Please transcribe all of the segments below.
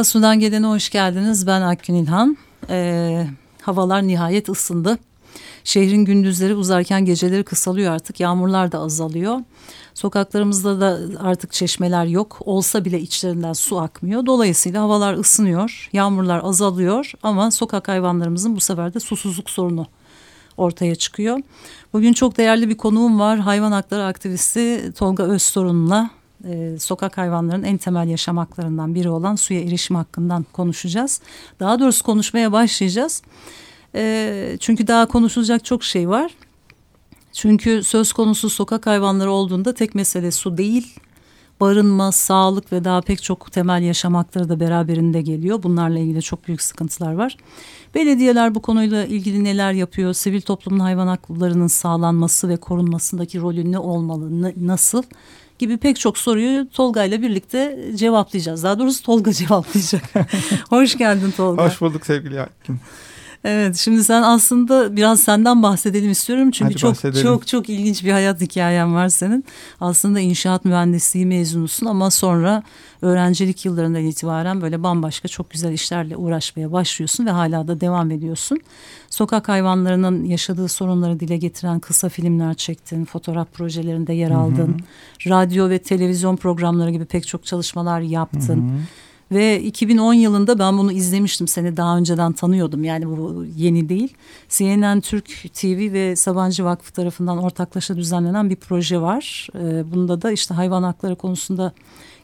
Merhaba, Sudan Gelen'e hoş geldiniz. Ben Akgün İlhan. Ee, havalar nihayet ısındı. Şehrin gündüzleri uzarken geceleri kısalıyor artık. Yağmurlar da azalıyor. Sokaklarımızda da artık çeşmeler yok. Olsa bile içlerinden su akmıyor. Dolayısıyla havalar ısınıyor, yağmurlar azalıyor ama sokak hayvanlarımızın bu sefer de susuzluk sorunu ortaya çıkıyor. Bugün çok değerli bir konuğum var. Hayvan hakları aktivisti Tolga Özsorun'la e, sokak hayvanlarının en temel yaşam haklarından biri olan suya erişim hakkından konuşacağız. Daha doğrusu konuşmaya başlayacağız. E, çünkü daha konuşulacak çok şey var. Çünkü söz konusu sokak hayvanları olduğunda tek mesele su değil, barınma, sağlık ve daha pek çok temel yaşam hakları da beraberinde geliyor. Bunlarla ilgili çok büyük sıkıntılar var. Belediyeler bu konuyla ilgili neler yapıyor? Sivil toplumun hayvan haklarının sağlanması ve korunmasındaki rolü ne olmalı, nasıl? gibi pek çok soruyu Tolga ile birlikte cevaplayacağız. Daha doğrusu Tolga cevaplayacak. Hoş geldin Tolga. Hoş bulduk sevgili Hakim. Evet şimdi sen aslında biraz senden bahsedelim istiyorum. Çünkü Hadi çok bahsedelim. çok çok ilginç bir hayat hikayen var senin. Aslında inşaat mühendisliği mezunusun ama sonra öğrencilik yıllarından itibaren böyle bambaşka çok güzel işlerle uğraşmaya başlıyorsun ve hala da devam ediyorsun. Sokak hayvanlarının yaşadığı sorunları dile getiren kısa filmler çektin, fotoğraf projelerinde yer aldın. Hı hı. Radyo ve televizyon programları gibi pek çok çalışmalar yaptın. Hı hı. Ve 2010 yılında ben bunu izlemiştim. Seni daha önceden tanıyordum. Yani bu yeni değil. CNN Türk TV ve Sabancı Vakfı tarafından ortaklaşa düzenlenen bir proje var. Ee, bunda da işte hayvan hakları konusunda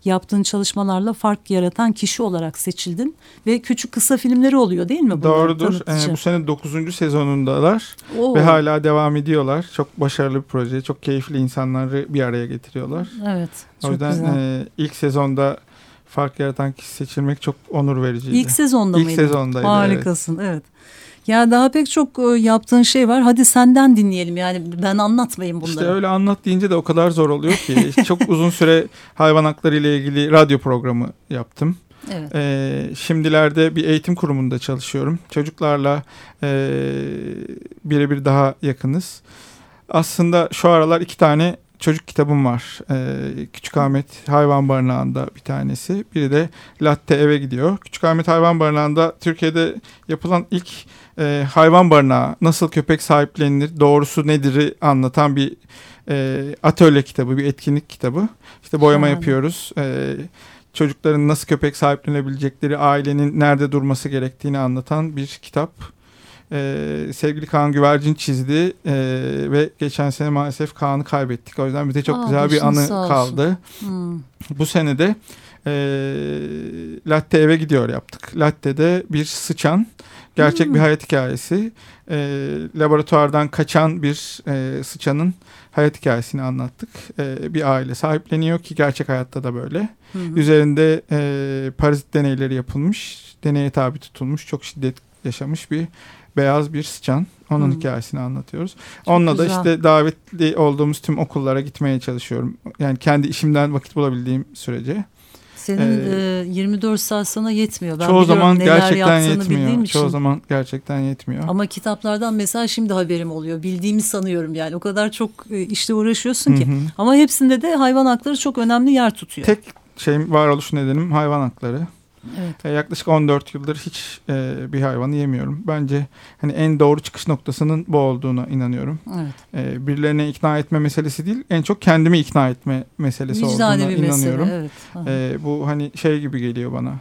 yaptığın çalışmalarla fark yaratan kişi olarak seçildin. Ve küçük kısa filmleri oluyor değil mi? Doğrudur. Ee, bu sene 9. sezonundalar. Oo. Ve hala devam ediyorlar. Çok başarılı bir proje. Çok keyifli insanları bir araya getiriyorlar. Evet. O yüzden e, ilk sezonda fark yaratan kişi seçilmek çok onur vericiydi. İlk sezonda İlk mıydı? sezondaydı. Harikasın evet. evet. Ya daha pek çok yaptığın şey var. Hadi senden dinleyelim. Yani ben anlatmayayım bunları. İşte öyle anlat deyince de o kadar zor oluyor ki. çok uzun süre hayvan hakları ile ilgili radyo programı yaptım. Evet. Ee, şimdilerde bir eğitim kurumunda çalışıyorum. Çocuklarla e, birebir daha yakınız. Aslında şu aralar iki tane çocuk kitabım var. Ee, Küçük Ahmet Hayvan Barınağı'nda bir tanesi. Biri de Latte Eve gidiyor. Küçük Ahmet Hayvan Barınağı'nda Türkiye'de yapılan ilk e, hayvan barınağı nasıl köpek sahiplenilir, doğrusu nedir'i anlatan bir e, atölye kitabı, bir etkinlik kitabı. İşte boyama Şahane. yapıyoruz. E, çocukların nasıl köpek sahiplenebilecekleri, ailenin nerede durması gerektiğini anlatan bir kitap e, sevgili Kaan Güvercin çizdi e, ve geçen sene maalesef Kaan'ı kaybettik. O yüzden bize çok Aa, güzel bir anı kaldı. Hmm. Bu sene de e, Latte eve gidiyor yaptık. Latte'de bir sıçan gerçek hmm. bir hayat hikayesi. E, laboratuvardan kaçan bir e, sıçanın hayat hikayesini anlattık. E, bir aile sahipleniyor ki gerçek hayatta da böyle. Hmm. Üzerinde e, parazit deneyleri yapılmış. Deneye tabi tutulmuş. Çok şiddet yaşamış bir beyaz bir sıçan. Onun hmm. hikayesini anlatıyoruz. Çok Onunla güzel. da işte davetli olduğumuz tüm okullara gitmeye çalışıyorum. Yani kendi işimden vakit bulabildiğim sürece. Senin ee, e, 24 saat sana yetmiyor. Ben çoğu zaman gerçekten yetmiyor. Çoğu zaman gerçekten yetmiyor. Ama kitaplardan mesela şimdi haberim oluyor. Bildiğimi sanıyorum yani. O kadar çok e, işte uğraşıyorsun ki. Hı hı. Ama hepsinde de hayvan hakları çok önemli yer tutuyor. Tek şeyim varoluş nedenim hayvan hakları. Evet. E, yaklaşık 14 yıldır hiç e, bir hayvanı yemiyorum. Bence hani en doğru çıkış noktasının bu olduğuna inanıyorum. Evet. E, birilerine ikna etme meselesi değil, en çok kendimi ikna etme meselesi Vicdani olduğuna bir inanıyorum. Mesele, evet. E, bu hani şey gibi geliyor bana.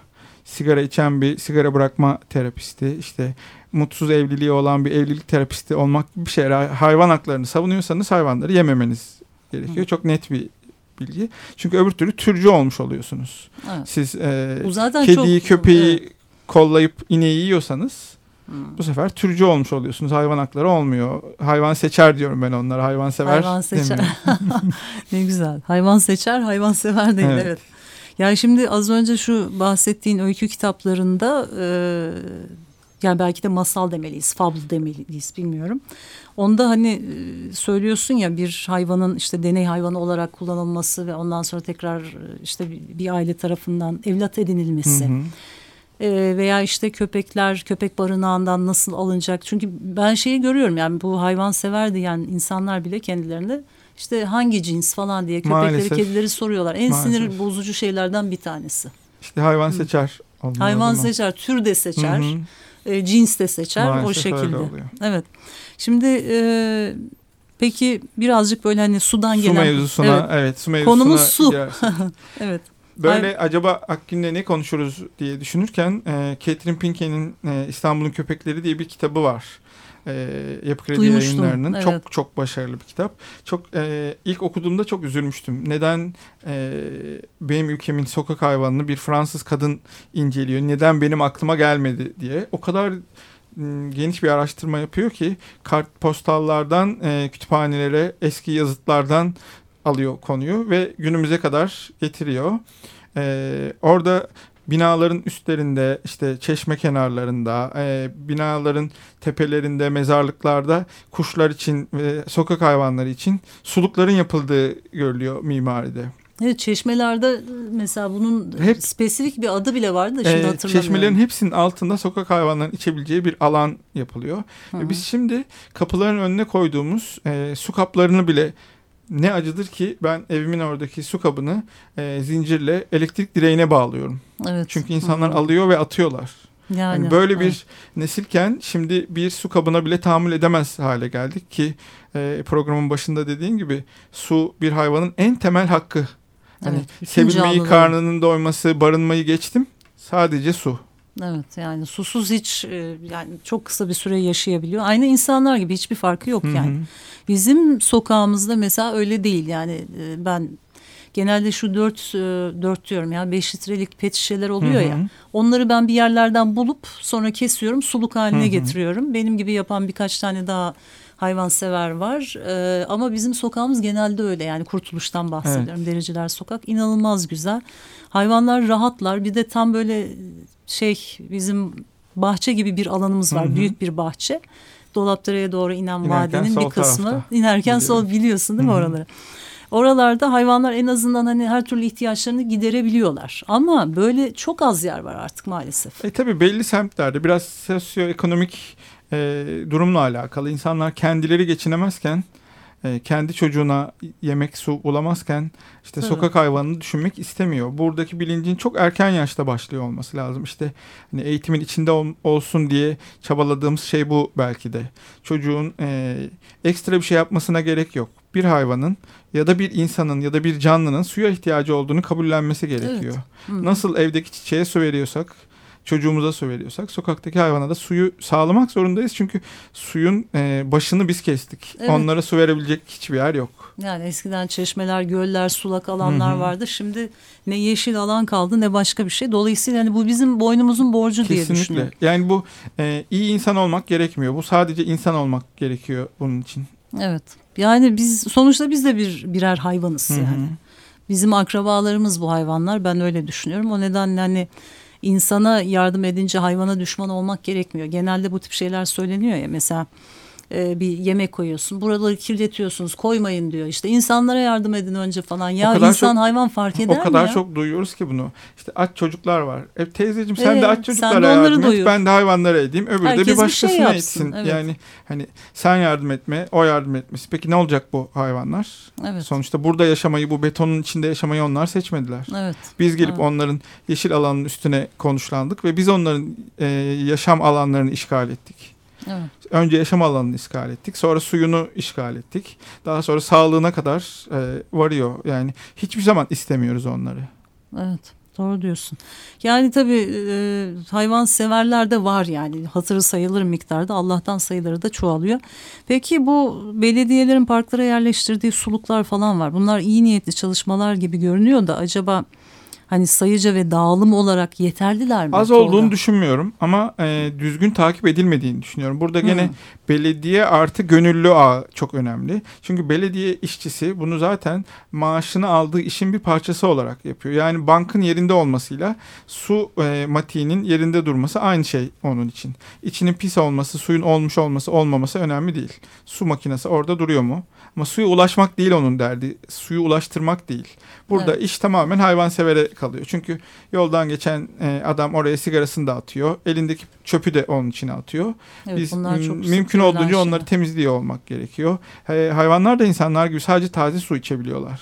Sigara içen bir sigara bırakma terapisti, işte mutsuz evliliği olan bir evlilik terapisti olmak gibi bir şey. Hayvan haklarını savunuyorsanız hayvanları yememeniz gerekiyor. Hı. Çok net bir bilgi. Çünkü öbür türlü türcü olmuş oluyorsunuz. Evet. Siz e, kediyi, çok... köpeği evet. kollayıp ineği yiyorsanız Hmm. Bu sefer türcü olmuş oluyorsunuz. Hayvan hakları olmuyor. Hayvan seçer diyorum ben onlara. Hayvan sever. Hayvan seçer. ne güzel. Hayvan seçer, hayvan sever değil. Evet. Evet. Yani şimdi az önce şu bahsettiğin öykü kitaplarında e, yani belki de masal demeliyiz, fabl demeliyiz bilmiyorum. Onda hani e, söylüyorsun ya bir hayvanın işte deney hayvanı olarak kullanılması ve ondan sonra tekrar e, işte bir- aile tarafından evlat edinilmesi. Hı hı. E, veya işte köpekler köpek barınağından nasıl alınacak? Çünkü ben şeyi görüyorum yani bu hayvan sever diyen insanlar bile kendilerine işte hangi cins falan diye köpekleri Maalesef. kedileri soruyorlar. En sinir Maalesef. bozucu şeylerden bir tanesi. İşte hayvan seçer. Hayvan zaman. seçer, tür de seçer, Hı hı. E, cins de seçer o Maalesef öyle şekilde. Evet. Şimdi e, peki birazcık böyle hani sudan Su gelen mevzusuna, Evet. evet, su mevzusuna Konumuz su. Evet. Böyle acaba Akgün'le ne konuşuruz diye düşünürken e, Catherine Pinke'nin e, İstanbul'un Köpekleri diye bir kitabı var. E, Yapı Kredi yayınlarının. evet. Çok çok başarılı bir kitap. Çok e, ilk okuduğumda çok üzülmüştüm. Neden e, benim ülkemin sokak hayvanını bir Fransız kadın inceliyor? Neden benim aklıma gelmedi diye. O kadar geniş bir araştırma yapıyor ki kartpostallardan e, kütüphanelere eski yazıtlardan alıyor konuyu ve günümüze kadar getiriyor. Ee, orada binaların üstlerinde işte çeşme kenarlarında e, binaların tepelerinde mezarlıklarda kuşlar için ve sokak hayvanları için sulukların yapıldığı görülüyor mimaride. Evet çeşmelerde mesela bunun Hep- spesifik bir adı bile vardı da şimdi Ee, hatırlamıyorum. çeşmelerin hepsinin altında sokak hayvanlarının içebileceği bir alan yapılıyor. Hı hı. biz şimdi kapıların önüne koyduğumuz e, su kaplarını bile ne acıdır ki ben evimin oradaki su kabını e, zincirle elektrik direğine bağlıyorum. Evet. Çünkü insanlar Hı. alıyor ve atıyorlar. yani, Yani böyle bir evet. nesilken şimdi bir su kabına bile tahammül edemez hale geldik ki e, programın başında dediğin gibi su bir hayvanın en temel hakkı. Hani Evet, sevilmeyi, canlıların- karnının doyması, barınmayı geçtim. Sadece su. Evet yani susuz hiç e, yani çok kısa bir süre yaşayabiliyor. Aynı insanlar gibi hiçbir farkı yok Hı hı. yani. Bizim sokağımızda mesela öyle değil yani e, ben genelde şu dört e, dört diyorum ya beş litrelik pet şişeler oluyor Hı hı. ya. Onları ben bir yerlerden bulup sonra kesiyorum suluk haline Hı hı. getiriyorum. Benim gibi yapan birkaç tane daha hayvansever var. E, ama bizim sokağımız genelde öyle yani kurtuluştan bahsediyorum. Dericiler sokak inanılmaz güzel. Hayvanlar rahatlar. Bir de tam böyle şey bizim bahçe gibi bir alanımız var. Hı hı. Büyük bir bahçe. Dolapdere'ye doğru inen İnerken vadenin bir kısmı. tarafta. İnerken sol biliyorsun değil mi Hı hı. oraları? Oralarda hayvanlar en azından hani her türlü ihtiyaçlarını giderebiliyorlar. Ama böyle çok az yer var artık maalesef. E tabii belli semtlerde biraz sosyoekonomik e, durumla alakalı. İnsanlar kendileri geçinemezken, e, kendi çocuğuna yemek su bulamazken işte Tabii. sokak hayvanını düşünmek istemiyor. Buradaki bilincin çok erken yaşta başlıyor olması lazım. İşte hani eğitimin içinde ol- olsun diye çabaladığımız şey bu belki de. Çocuğun e, ekstra bir şey yapmasına gerek yok. Bir hayvanın ya da bir insanın ya da bir canlının suya ihtiyacı olduğunu kabullenmesi gerekiyor. Hı. Nasıl evdeki çiçeğe su veriyorsak, çocuğumuza su veriyorsak, sokaktaki hayvana da suyu sağlamak zorundayız. Çünkü suyun e, başını biz kestik. Evet. Onlara su verebilecek hiçbir yer yok. Yani eskiden çeşmeler, göller, sulak alanlar Hı hı. vardı. Şimdi ne yeşil alan kaldı ne başka bir şey. Dolayısıyla hani bu bizim boynumuzun borcu diye Kesinlikle. düşünüyorum. Yani bu e, iyi insan olmak gerekmiyor. Bu sadece insan olmak gerekiyor bunun için. Evet. Yani biz sonuçta biz de bir birer hayvanız Hı hı. yani. Bizim akrabalarımız bu hayvanlar. Ben öyle düşünüyorum. O nedenle hani insana yardım edince hayvana düşman olmak gerekmiyor. Genelde bu tip şeyler söyleniyor ya mesela e, bir yemek koyuyorsun. Buraları kirletiyorsunuz. Koymayın diyor. İşte insanlara yardım edin önce falan. Ya insan çok- hayvan fark eder O kadar mi ya? çok duyuyoruz ki bunu. İşte aç çocuklar var. E, teyzeciğim sen Evet, de aç çocuklara de yardım et. doyur. Ben de hayvanlara edeyim. Öbürü Herkes de bir bir şey başkasına yapsın, etsin. evet. Yani hani sen yardım etme, o yardım etmesi. Peki ne olacak bu hayvanlar? Evet. Sonuçta burada yaşamayı, bu betonun içinde yaşamayı onlar seçmediler. Evet. Biz gelip Evet. onların yeşil alanın üstüne konuşlandık ve biz onların e, yaşam alanlarını işgal ettik. Evet. Önce yaşam alanını işgal ettik, sonra suyunu işgal ettik. Daha sonra sağlığına kadar e, varıyor. Yani hiçbir zaman istemiyoruz onları. Evet. Doğru diyorsun. Yani tabii e, hayvan severler de var yani hatırı sayılır miktarda Allah'tan sayıları da çoğalıyor. Peki bu belediyelerin parklara yerleştirdiği suluklar falan var. Bunlar iyi niyetli çalışmalar gibi görünüyor da acaba hani sayıca ve dağılım olarak yeterliler mi? Az Tolga? olduğunu düşünmüyorum ama e, düzgün takip edilmediğini düşünüyorum. Burada gene Hı. belediye artı gönüllü ağ çok önemli. Çünkü belediye işçisi bunu zaten maaşını aldığı işin bir parçası olarak yapıyor. Yani bankın yerinde olmasıyla su e, matiğinin yerinde durması aynı şey onun için. İçinin pis olması, suyun olmuş olması, olmaması önemli değil. Su makinesi orada duruyor mu? Ama suya ulaşmak değil onun derdi. Suyu ulaştırmak değil. Burada Evet. iş tamamen hayvansevere kalıyor. Çünkü yoldan geçen e, adam oraya sigarasını da atıyor. Elindeki çöpü de onun içine atıyor. Evet, Biz mümkün olduğunca onları şeyler. temizliyor olmak gerekiyor. E, hayvanlar da insanlar gibi sadece taze su içebiliyorlar.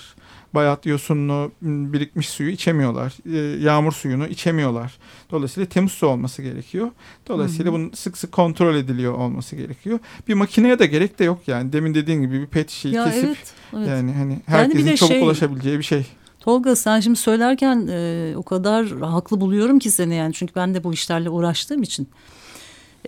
Bayat, yosunlu, birikmiş suyu içemiyorlar. E, yağmur suyunu içemiyorlar. Dolayısıyla temiz su olması gerekiyor. Dolayısıyla Hı hı. bunun sık sık kontrol ediliyor olması gerekiyor. Bir makineye de gerek de yok yani. Demin dediğin gibi bir pet şişeyi Ya kesip evet, evet. yani hani herkesin de çabuk şey- ulaşabileceği bir şey. Tolga sen şimdi söylerken e, o kadar haklı buluyorum ki seni yani çünkü ben de bu işlerle uğraştığım için.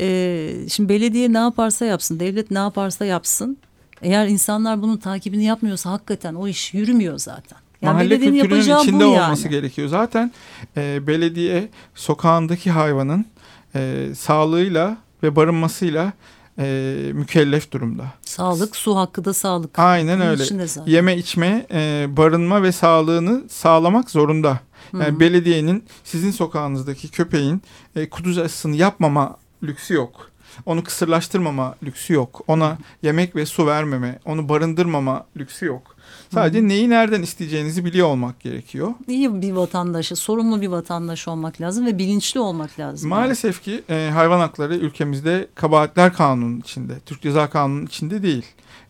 E, şimdi belediye ne yaparsa yapsın, devlet ne yaparsa yapsın. Eğer insanlar bunun takibini yapmıyorsa hakikaten o iş yürümüyor zaten. Yani Mahalle kültürünün yapacağı içinde olması yani. gerekiyor. Zaten e, belediye sokağındaki hayvanın e, sağlığıyla ve barınmasıyla e, mükellef durumda. Sağlık, su hakkı da sağlık. Aynen Bunun öyle. Yeme içme, e, barınma ve sağlığını sağlamak zorunda. Yani hı. belediyenin sizin sokağınızdaki köpeğin e, kuduz aşısını yapmama lüksü yok. Onu kısırlaştırmama lüksü yok. Ona yemek ve su vermeme, onu barındırmama lüksü yok. Sadece neyi nereden isteyeceğinizi biliyor olmak gerekiyor. İyi bir vatandaşı, sorumlu bir vatandaş olmak lazım ve bilinçli olmak lazım. Maalesef ki e, hayvan hakları ülkemizde kabahatler kanunun içinde, Türk Ceza Kanunu'nun içinde değil.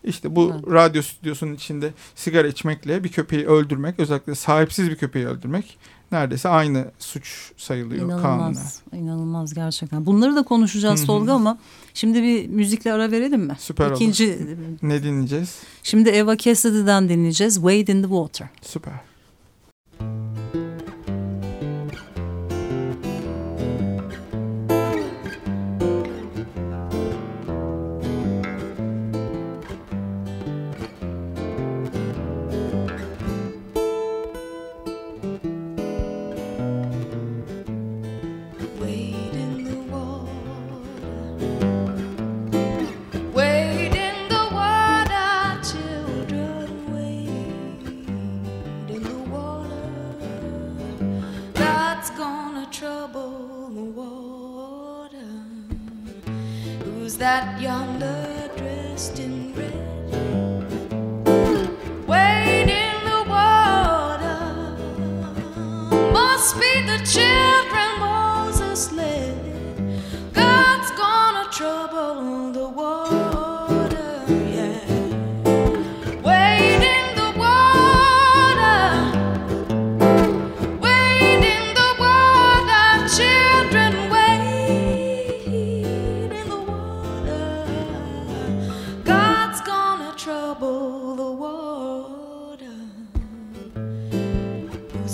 İşte bu Evet. radyo stüdyosunun içinde sigara içmekle bir köpeği öldürmek, özellikle sahipsiz bir köpeği öldürmek neredeyse aynı suç sayılıyor kanuna. İnanılmaz, inanılmaz gerçekten. Bunları da konuşacağız. Tolga ama şimdi bir müzikle ara verelim mi? Süper olur. İkinci, Ne dinleyeceğiz? şimdi Eva Cassidy'den dinleyeceğiz. Wade in the Water. Süper.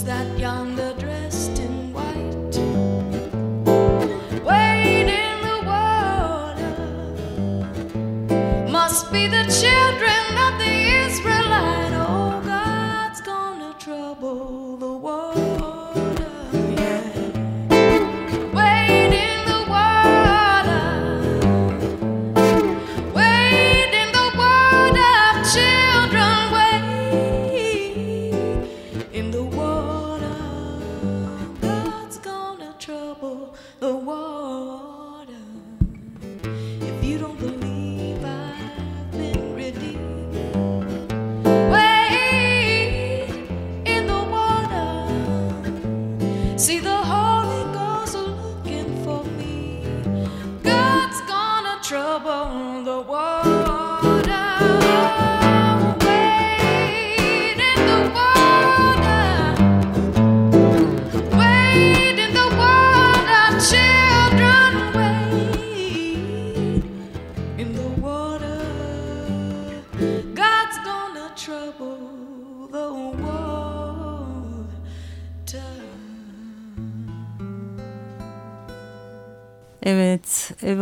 That yonder dressed in white? Wade in the water. Must be the children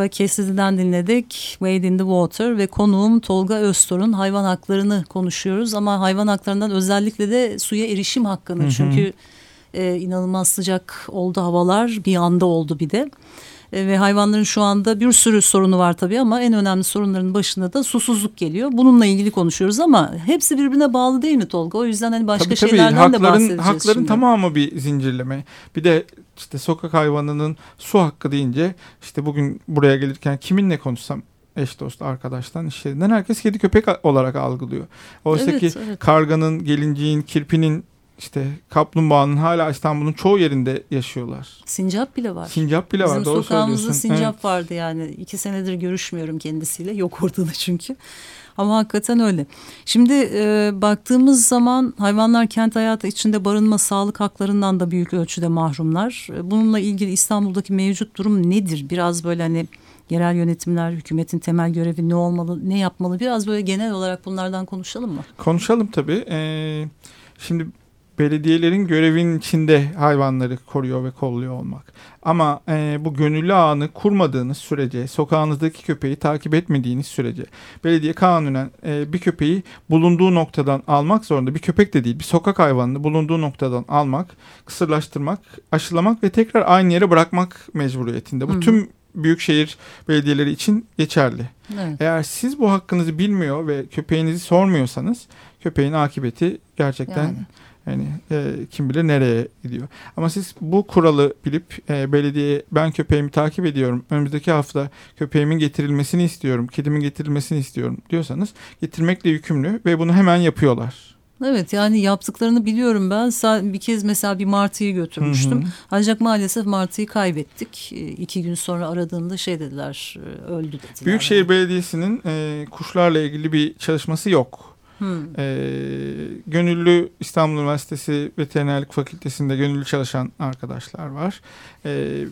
Eva Cassidy'den dinledik. Wade in the Water ve konuğum Tolga Öztor'un hayvan haklarını konuşuyoruz. Ama hayvan haklarından özellikle de suya erişim hakkını. Hı hı. Çünkü E, inanılmaz sıcak oldu havalar bir anda oldu bir de. E, ve hayvanların şu anda bir sürü sorunu var tabii ama en önemli sorunların başında da susuzluk geliyor. Bununla ilgili konuşuyoruz ama hepsi birbirine bağlı değil mi Tolga? O yüzden hani başka Tabii tabii şeylerden de hakların, bahsedeceğiz hakların şimdi. tamamı bir zincirleme. Bir de işte sokak hayvanının su hakkı deyince işte bugün buraya gelirken kiminle konuşsam eş dost arkadaştan iş yerinden herkes kedi köpek olarak algılıyor. Oysa Evet, ki evet. karganın, gelinciğin, kirpinin işte kaplumbağanın hala İstanbul'un çoğu yerinde yaşıyorlar. Sincap bile var. Sincap bile var Bizim sokağımızda sincap Evet. vardı yani. iki senedir görüşmüyorum kendisiyle. Yok ortada çünkü. Ama hakikaten öyle. Şimdi e, baktığımız zaman hayvanlar kent hayatı içinde barınma sağlık haklarından da büyük ölçüde mahrumlar. E, Bununla ilgili İstanbul'daki mevcut durum nedir? Biraz böyle hani yerel yönetimler, hükümetin temel görevi ne olmalı, ne yapmalı? Biraz böyle genel olarak bunlardan konuşalım mı? Konuşalım tabii. Ee, şimdi belediyelerin görevinin içinde hayvanları koruyor ve kolluyor olmak. Ama e, bu gönüllü ağını kurmadığınız sürece, sokağınızdaki köpeği takip etmediğiniz sürece, belediye kanunen e, bir köpeği bulunduğu noktadan almak zorunda. Bir köpek de değil, bir sokak hayvanını bulunduğu noktadan almak, kısırlaştırmak, aşılamak ve tekrar aynı yere bırakmak mecburiyetinde. Bu hı. tüm büyükşehir belediyeleri için geçerli. Evet. Eğer siz bu hakkınızı bilmiyor ve köpeğinizi sormuyorsanız köpeğin akıbeti gerçekten Yani. Yani e, kim bilir nereye gidiyor. Ama siz bu kuralı bilip e, belediyeye ben köpeğimi takip ediyorum. Önümüzdeki hafta köpeğimin getirilmesini istiyorum. Kedimin getirilmesini istiyorum diyorsanız getirmekle yükümlü ve bunu hemen yapıyorlar. Evet yani yaptıklarını biliyorum ben. Bir kez mesela bir martıyı götürmüştüm. Hı hı. Ancak maalesef martıyı kaybettik. E, İki gün sonra aradığımda şey dediler e, öldü dediler. Büyükşehir Belediyesi'nin e, kuşlarla ilgili bir çalışması yok. E, gönüllü İstanbul Üniversitesi Veterinerlik Fakültesi'nde gönüllü çalışan arkadaşlar var. E,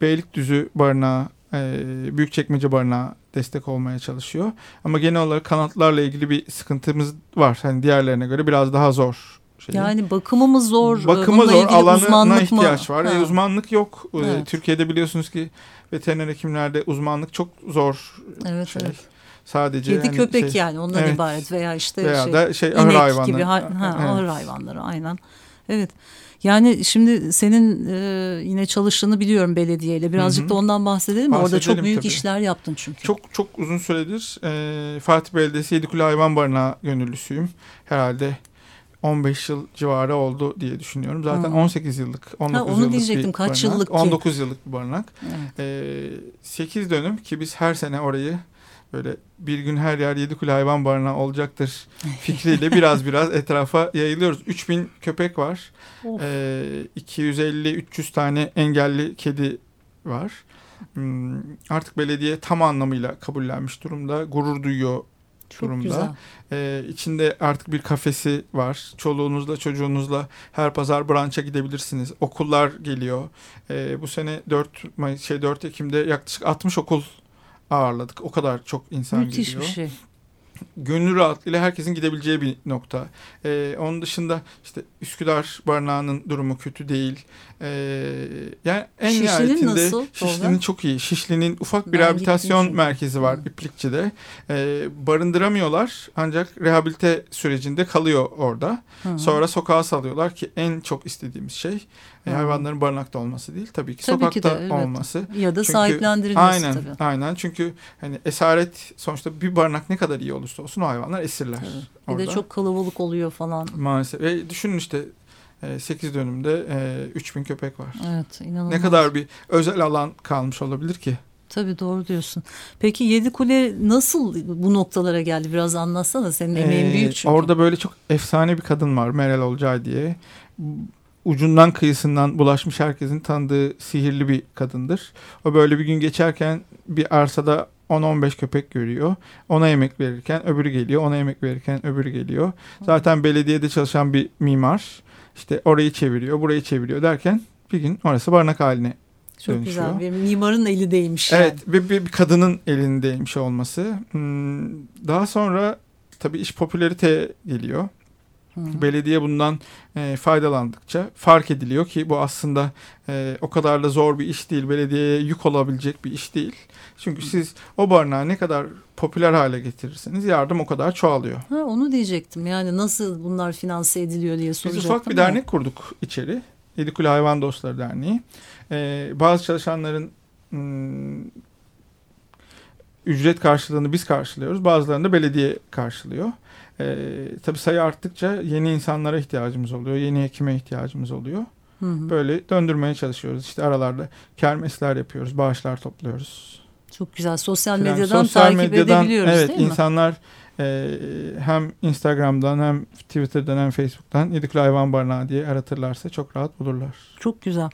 Beylikdüzü Barınağı, e, Büyükçekmece Barınağı destek olmaya çalışıyor. Ama genel olarak kanatlarla ilgili bir sıkıntımız var. Hani diğerlerine göre biraz daha zor. Şey. Yani bakımı mı zor? Bakımı bununla zor, alanına uzmanlık mı? ihtiyaç var. Ha. E, uzmanlık yok. E, Evet. Türkiye'de biliyorsunuz ki veteriner hekimlerde uzmanlık çok zor Evet şey. evet. Sadece Kedi hani köpek şey- yani ondan Evet. ibaret veya işte veya şey, da şey ahır inek hayvanları. gibi ha, ha, Evet. ahır hayvanları aynen. Evet. Yani şimdi senin e, yine çalıştığını biliyorum belediyeyle. Birazcık Hı hı. da ondan bahsedelim mi? Orada çok büyük tabii. işler yaptın çünkü. Çok çok uzun süredir e, Fatih Belediyesi Yedikule Hayvan Barınağı gönüllüsüyüm. Herhalde 15 yıl civarı oldu diye düşünüyorum. Zaten Hı. 18 yıllık, 19 onu yıllık diyecektim. bir Kaç barınak. yıllık ki? 19 yıllık bir barınak. Evet. E, 8 dönüm ki biz her sene orayı böyle bir gün her yer Yedikule Hayvan Barınağı olacaktır fikriyle biraz biraz etrafa yayılıyoruz. 3000 köpek var. Of. Ee, 250-300 tane engelli kedi var. Hmm, Artık belediye tam anlamıyla kabullenmiş durumda. Gurur duyuyor Çok durumda. güzel. Ee, içinde artık bir kafesi var. Çoluğunuzla çocuğunuzla her pazar branşa gidebilirsiniz. Okullar geliyor. Ee, bu sene 4 Mayıs şey 4 Ekim'de yaklaşık 60 okul ağırladık. O kadar çok insan Müthiş geliyor bir şey. Gönül rahatlığıyla herkesin gidebileceği bir nokta. Ee, onun dışında işte Üsküdar Barınağı'nın durumu kötü değil. Ee, yani en Şişli'nin nihayetinde nasıl, Şişli'nin çok iyi. Şişli'nin ufak bir Ben rehabilitasyon çünkü. merkezi var Hı. İplikçi'de. Ee, barındıramıyorlar ancak rehabilite sürecinde kalıyor orada. Hı. Sonra sokağa salıyorlar ki en çok istediğimiz şey e, Hı. hayvanların barınakta olması değil. Tabii ki Tabii ki sokakta de, evet. olması. ya da Çünkü- sahiplendirilmesi Aynen, tabii. aynen. Çünkü hani esaret sonuçta bir barınak ne kadar iyi olursa olsun o hayvanlar esirler. Bir de orada. çok kalabalık oluyor falan. maalesef. Ve düşünün işte 8 dönümde e, 3000 köpek var. Evet inanılmaz. Ne kadar bir özel alan kalmış olabilir ki? Tabii doğru diyorsun. Peki Yedi Kule nasıl bu noktalara geldi? Biraz anlatsana. Senin emeğin Ee, büyük çünkü. Orada böyle çok efsane bir kadın var Meral Olcay diye. Ucundan kıyısından bulaşmış herkesin tanıdığı sihirli bir kadındır. O böyle bir gün geçerken bir arsada 10-15 köpek görüyor. Ona yemek verirken öbürü geliyor. Ona yemek verirken öbürü geliyor. Zaten belediyede çalışan bir mimar. İşte orayı çeviriyor, burayı çeviriyor derken bir gün orası barınak haline Çok dönüşüyor. güzel. Bir mimarın eli değmiş yani. Evet bir, bir, bir kadının elindeymiş olması. Hmm, Daha sonra tabii iş popülarite geliyor. Belediye bundan e, faydalandıkça fark ediliyor ki bu aslında e, o kadar da zor bir iş değil. Belediyeye yük olabilecek bir iş değil. Çünkü siz o barınağı ne kadar popüler hale getirirseniz yardım o kadar çoğalıyor. Ha, onu diyecektim. Yani nasıl bunlar finanse ediliyor diye Biz soracaktım. ufak bir dernek kurduk içeri. Yedikule Hayvan Dostları Derneği. Ee, bazı çalışanların hmm, ücret karşılığını biz karşılıyoruz. Bazılarını da belediye karşılıyor. Ee, tabii sayı arttıkça yeni insanlara ihtiyacımız oluyor. Yeni hekime ihtiyacımız oluyor. Hı hı. Böyle döndürmeye çalışıyoruz. İşte aralarda kermesler yapıyoruz. Bağışlar topluyoruz. Çok güzel. Sosyal medyadan Sosyal takip medyadan, edebiliyoruz evet, değil mi? insanlar e, hem Instagram'dan hem Twitter'dan hem Facebook'tan Yedikli Hayvan Barınağı diye aratırlarsa çok rahat bulurlar. Çok güzel.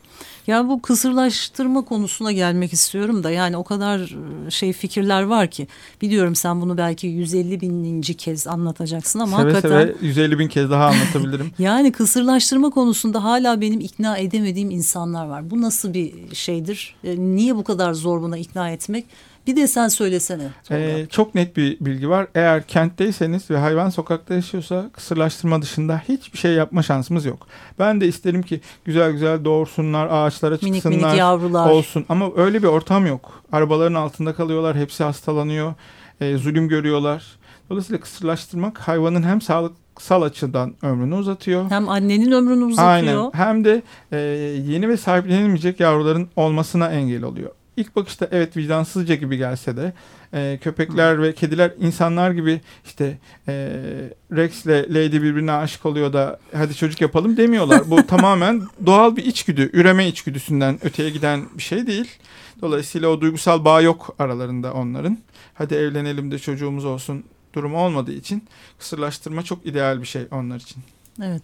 Ya bu kısırlaştırma konusuna gelmek istiyorum da yani o kadar e, şey fikirler var ki biliyorum sen bunu belki 150 bininci kez anlatacaksın ama seve hakikaten seve 150 bin kez daha anlatabilirim. yani kısırlaştırma konusunda hala benim ikna edemediğim insanlar var. Bu nasıl bir şeydir? E, Niye bu kadar zor buna ikna etmek? Bir de sen söylesene. Tolga. Ee, çok net bir bilgi var. Eğer kentteyseniz ve hayvan sokakta yaşıyorsa kısırlaştırma dışında hiçbir şey yapma şansımız yok. Ben de isterim ki güzel güzel doğursunlar, ağaçlara minik çıksınlar. minik yavrular. olsun. Ama öyle bir ortam yok. Arabaların altında kalıyorlar. Hepsi hastalanıyor. e, zulüm görüyorlar. Dolayısıyla kısırlaştırmak hayvanın hem sağlıksal açıdan ömrünü uzatıyor. Hem annenin ömrünü uzatıyor. Aynen. Hem de e, yeni ve sahiplenilmeyecek yavruların olmasına engel oluyor. İlk bakışta evet vicdansızca gibi gelse de e, köpekler ve kediler insanlar gibi işte e, Rex ile Lady birbirine aşık oluyor da hadi çocuk yapalım demiyorlar. Bu tamamen doğal bir içgüdü, üreme içgüdüsünden öteye giden bir şey değil. Dolayısıyla o duygusal bağ yok aralarında onların. Hadi evlenelim de çocuğumuz olsun durumu olmadığı için kısırlaştırma çok ideal bir şey onlar için. Evet.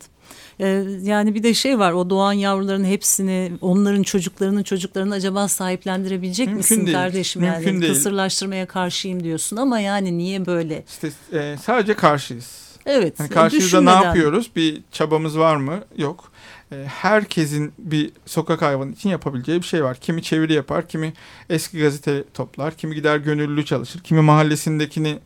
Ee, yani bir de şey var o doğan yavruların hepsini onların çocuklarının çocuklarını acaba sahiplendirebilecek Mümkün misin değil, kardeşim mümkün yani değil. kısırlaştırmaya karşıyım diyorsun ama yani niye böyle? İşte e, sadece karşıyız. Evet. Yani karşımızda ne yapıyoruz? Bir çabamız var mı? Yok. E, herkesin bir sokak hayvanı için yapabileceği bir şey var. Kimi çeviri yapar, kimi eski gazete toplar, kimi gider gönüllü çalışır, kimi mahallesindekini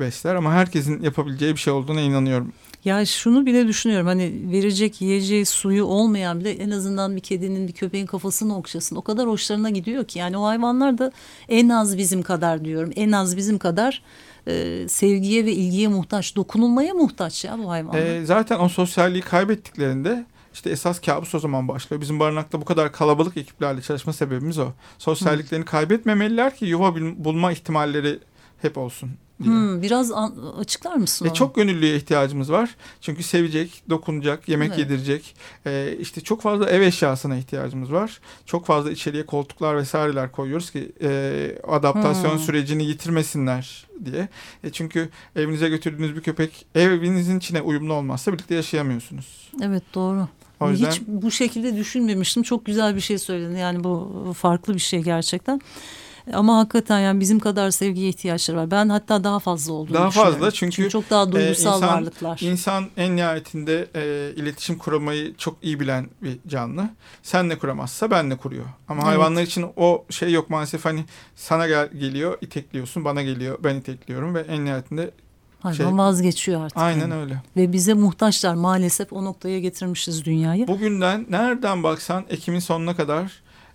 besler ama herkesin yapabileceği bir şey olduğuna inanıyorum. Ya şunu bile düşünüyorum hani verecek yiyeceği suyu olmayan bile en azından bir kedinin bir köpeğin kafasını okşasın. O kadar hoşlarına gidiyor ki yani o hayvanlar da en az bizim kadar diyorum en az bizim kadar e, sevgiye ve ilgiye muhtaç dokunulmaya muhtaç ya bu hayvanlar. E, zaten o sosyalliği kaybettiklerinde işte esas kabus o zaman başlıyor. Bizim barınakta bu kadar kalabalık ekiplerle çalışma sebebimiz o. Sosyalliklerini kaybetmemeliler ki yuva bulma ihtimalleri hep olsun. Hmm, biraz an- açıklar mısın? E, onu? çok gönüllüye ihtiyacımız var. Çünkü sevecek, dokunacak, yemek Evet. yedirecek. E, işte çok fazla ev eşyasına ihtiyacımız var. Çok fazla içeriye koltuklar vesaireler koyuyoruz ki e, adaptasyon Hmm. sürecini yitirmesinler diye. E, çünkü evinize götürdüğünüz bir köpek evinizin içine uyumlu olmazsa birlikte yaşayamıyorsunuz. Evet doğru. O yüzden Hiç bu şekilde düşünmemiştim. Çok güzel bir şey söyledin. Yani bu farklı bir şey gerçekten. Ama hakikaten yani bizim kadar sevgiye ihtiyaçları var. Ben hatta daha fazla olduğunu Daha düşünüyorum. fazla çünkü, çok daha duygusal insan- varlıklar. İnsan en nihayetinde e, iletişim kurmayı çok iyi bilen bir canlı. Senle kuramazsa benle kuruyor. Ama Evet. hayvanlar için o şey yok maalesef hani sana gel geliyor itekliyorsun bana geliyor ben itekliyorum ve en nihayetinde Hayvan şey- vazgeçiyor artık. aynen yani. öyle. Ve bize muhtaçlar maalesef o noktaya getirmişiz dünyayı. Bugünden nereden baksan Ekim'in sonuna kadar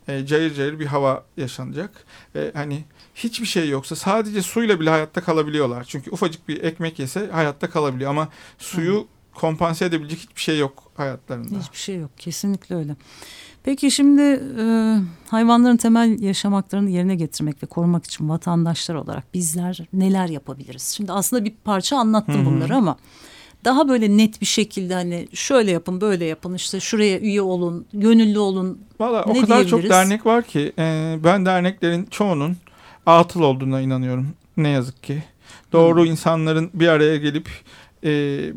e, cayır cayır bir hava yaşanacak. Ve hani hiçbir şey yoksa sadece suyla bile hayatta kalabiliyorlar. Çünkü ufacık bir ekmek yese hayatta kalabiliyor ama suyu kompanse edebilecek hiçbir şey yok hayatlarında. Hiçbir şey yok. Kesinlikle öyle. Peki şimdi e, hayvanların temel yaşam haklarını yerine getirmek ve korumak için vatandaşlar olarak bizler neler yapabiliriz? Şimdi aslında bir parça anlattım Hı hı. bunları ama daha böyle net bir şekilde hani şöyle yapın böyle yapın işte şuraya üye olun gönüllü olun Valla o kadar çok dernek var ki e, ben derneklerin çoğunun atıl olduğuna inanıyorum ne yazık ki. Doğru insanların bir araya gelip e,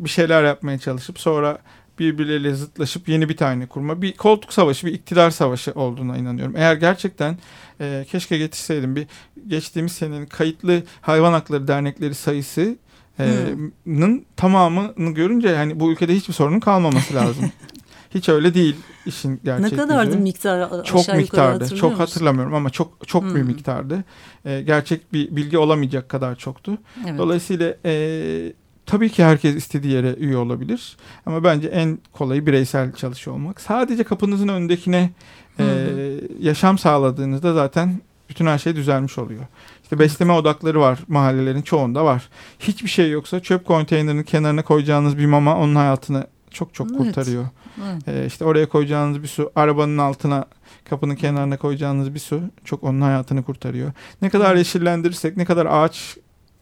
bir şeyler yapmaya çalışıp sonra birbirleriyle zıtlaşıp yeni bir tane kurma bir koltuk savaşı bir iktidar savaşı olduğuna inanıyorum. Eğer gerçekten e, keşke getirseydim bir geçtiğimiz senenin kayıtlı hayvan hakları dernekleri sayısı e, nın tamamını görünce hani bu ülkede hiçbir sorunun kalmaması lazım. Hiç öyle değil işin gerçek ne kadardı yüzü. miktar Çok miktardı. Çok musun? hatırlamıyorum ama çok çok Hmm. miktardı. Ee, gerçek bir bilgi olamayacak kadar çoktu. Evet. Dolayısıyla e, tabii ki herkes istediği yere üye olabilir. Ama bence en kolayı bireysel çalışıyor olmak. Sadece kapınızın önündekine e, hı. yaşam sağladığınızda zaten bütün her şey düzelmiş oluyor. İşte besleme odakları var mahallelerin çoğunda var. Hiçbir şey yoksa çöp konteynerinin kenarına koyacağınız bir mama onun hayatını çok çok Evet. kurtarıyor. Evet. Ee, işte oraya koyacağınız bir su, arabanın altına, kapının kenarına koyacağınız bir su çok onun hayatını kurtarıyor. Ne kadar yeşillendirirsek, ne kadar ağaç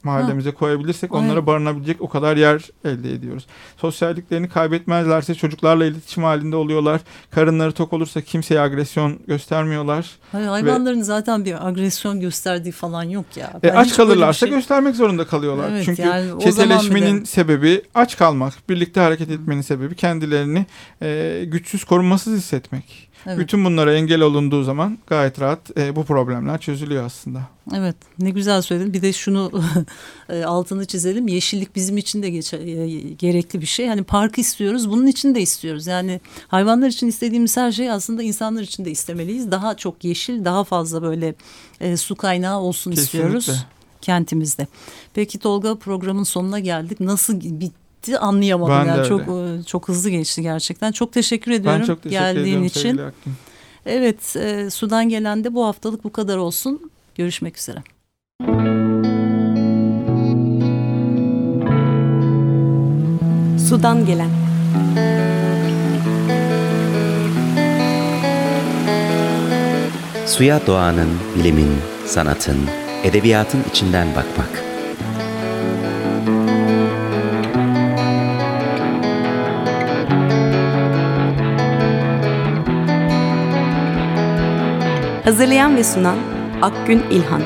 mahallemize koyabilirsek Aynen. onlara barınabilecek o kadar yer elde ediyoruz. Sosyalliklerini kaybetmezlerse çocuklarla iletişim halinde oluyorlar. Karınları tok olursa kimseye agresyon göstermiyorlar. Hayır, hayvanların zaten bir agresyon gösterdiği falan yok ya. E, aç kalırlarsa şey- göstermek zorunda kalıyorlar. Evet, Çünkü yani çeteleşmenin bile- sebebi aç kalmak, birlikte hareket etmenin sebebi kendilerini e, güçsüz, korunmasız hissetmek. Evet. Bütün bunlara engel olunduğu zaman gayet rahat e, bu problemler çözülüyor aslında. Evet ne güzel söyledin. Bir de şunu e, altını çizelim. Yeşillik bizim için de geçe- e, gerekli bir şey. Hani park istiyoruz bunun için de istiyoruz. Yani hayvanlar için istediğimiz her şeyi aslında insanlar için de istemeliyiz. Daha çok yeşil daha fazla böyle e, su kaynağı olsun istiyoruz Kesinlikle. kentimizde. Peki Tolga programın sonuna geldik. Nasıl bitti anlayamadım. Ben yani öyle. çok e, çok hızlı geçti gerçekten. Çok teşekkür ediyorum Ben çok teşekkür geldiğin ediyorum için. Evet e, sudan gelen de bu haftalık bu kadar olsun. Görüşmek üzere. Sudan gelen. Suya doğanın, bilimin, sanatın, edebiyatın içinden bakmak. Hazırlayan ve sunan Akgün İlhan.